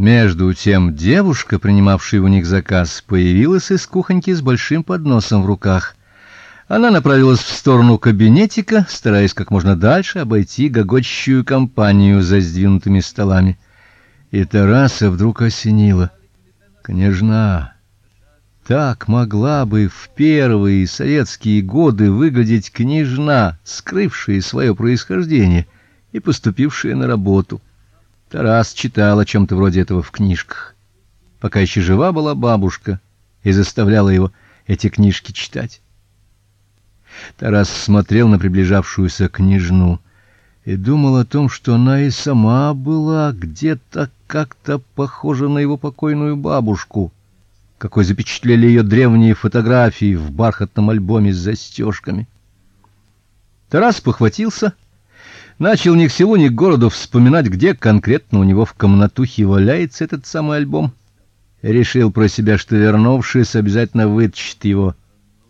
Между тем девушка, принимавшая у них заказ, появилась из кухоньки с большим подносом в руках. Она направилась в сторону кабинетика, стараясь как можно дальше обойти гогочущую компанию за сдвинутыми столами. И Тараса вдруг осенило. Княжна так могла бы в первые советские годы выглядеть княжна, скрывшая свое происхождение и поступившая на работу. Тарас читал о чем то вроде этого в книжках, пока еще жива была бабушка и заставляла его эти книжки читать. Тарас смотрел на приближавшуюся княжну и думал о том, что она и сама была где-то как-то похожа на его покойную бабушку, какой запечатлели ее древние фотографии в бархатном альбоме с застежками. Тарас похватился, начал ни к селу, ни к городу вспоминать, где конкретно у него в комнатухе валяется этот самый альбом. Решил про себя, что вернувшись, обязательно вытащит его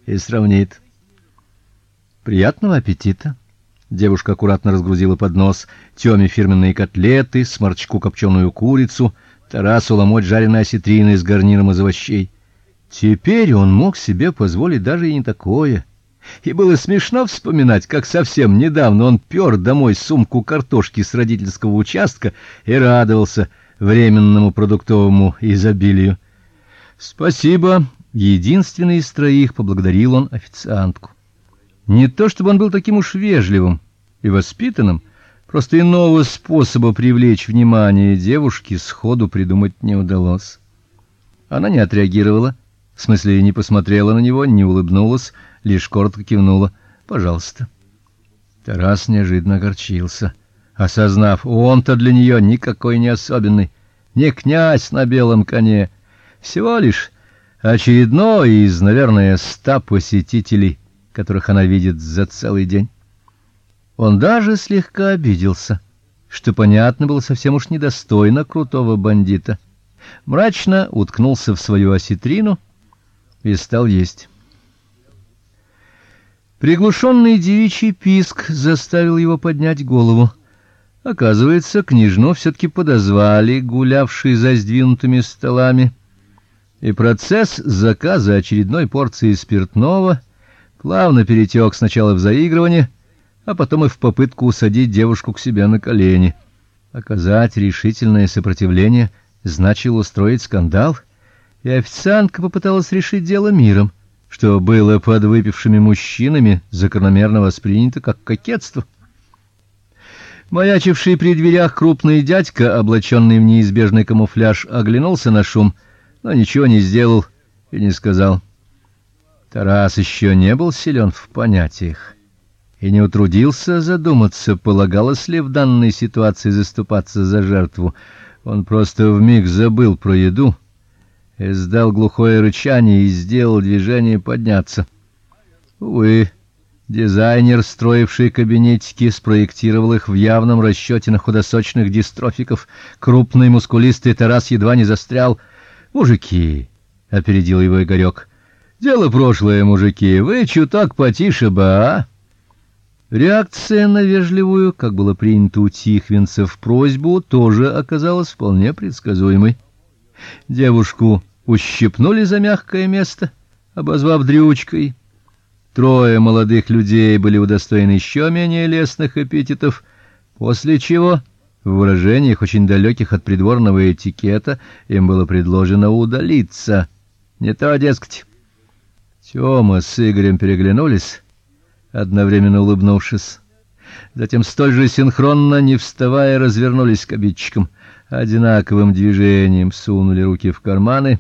и сравнит. Приятного аппетита. Девушка аккуратно разгрузила поднос: Тёме фирменные котлеты, сморчку копченую курицу, Тарасу ломоть жареной осетрины с гарниром из овощей. Теперь он мог себе позволить даже и не такое. И было смешно вспоминать, как совсем недавно он пёр домой сумку картошки с родительского участка и радовался временному продуктовому изобилию. Спасибо, единственный из троих поблагодарил он официантку. Не то чтобы он был таким уж вежливым и воспитанным, просто иного способа привлечь внимание девушки сходу придумать не удалось. Она не отреагировала, в смысле, не посмотрела на него, не улыбнулась, лишь коротко кивнула: "Пожалуйста". Тарас неожиданно огорчился, осознав, он-то для нее никакой не особенный, не князь на белом коне, всего лишь очередной из, наверное, ста посетителей которых она видит за целый день. Он даже слегка обиделся, что понятно было совсем уж недостойно крутого бандита. Мрачно уткнулся в свою осетрину и стал есть. Приглушенный девичий писк заставил его поднять голову. Оказывается, княжну все таки подозвали, гулявшие за сдвинутыми столами. И процесс заказа очередной порции спиртного плавно перетек сначала в заигрывание, а потом и в попытку усадить девушку к себе на колени. Оказать решительное сопротивление значило устроить скандал, и официантка попыталась решить дело миром, что было под выпившими мужчинами закономерно воспринято как кокетство. Маячивший при дверях крупный дядька, облаченный в неизбежный камуфляж, оглянулся на шум, но ничего не сделал и не сказал. Тарас еще не был силен в понятиях и не утрудился задуматься, полагалось ли в данной ситуации заступаться за жертву. Он просто вмиг забыл про еду, издал глухое рычание и сделал движение подняться. Увы, дизайнер, строивший кабинетики, спроектировал их в явном расчете на худосочных дистрофиков. Крупный мускулистый Тарас едва не застрял. "Мужики", опередил его Игорек. Дело прошлое, мужики, вы чуток потише бы, а? Реакция на вежливую, как было принято у тихвинцев, просьбу тоже оказалась вполне предсказуемой. Девушку ущипнули за мягкое место, обозвав дрючкой. Трое молодых людей были удостоены еще менее лестных эпитетов, после чего в выражениях очень далеких от придворного этикета им было предложено удалиться. Не то, дескать, Тёма с Игорем переглянулись, одновременно улыбнувшись. Затем столь же синхронно, не вставая, развернулись к обидчикам, одинаковым движением сунули руки в карманы,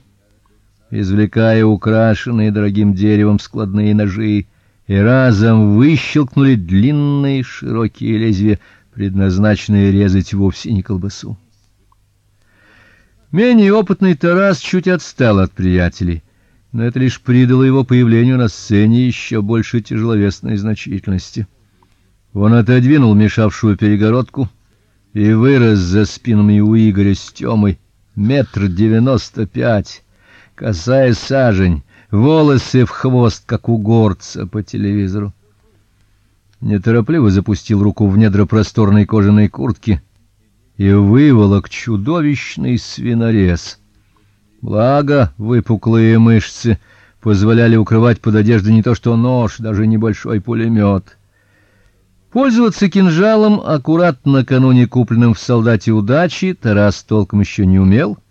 извлекая украшенные дорогим деревом складные ножи, и разом выщелкнули длинные широкие лезвия, предназначенные резать вовсе не колбасу. Менее опытный Тарас чуть отстал от приятелей но это лишь придало его появлению на сцене еще больше тяжеловесной значительности. Он отодвинул мешавшую перегородку и вырос за спинами у Игоря с Тёмой метр девяносто пять, косая сажень, волосы в хвост, как у горца по телевизору. Неторопливо запустил руку в недра просторной кожаной куртки и выволок чудовищный свинорез. Благо, выпуклые мышцы позволяли укрывать под одеждой не то что нож, даже небольшой пулемет. Пользоваться кинжалом, аккуратно накануне купленным в солдате удачи, Тарас толком еще не умел —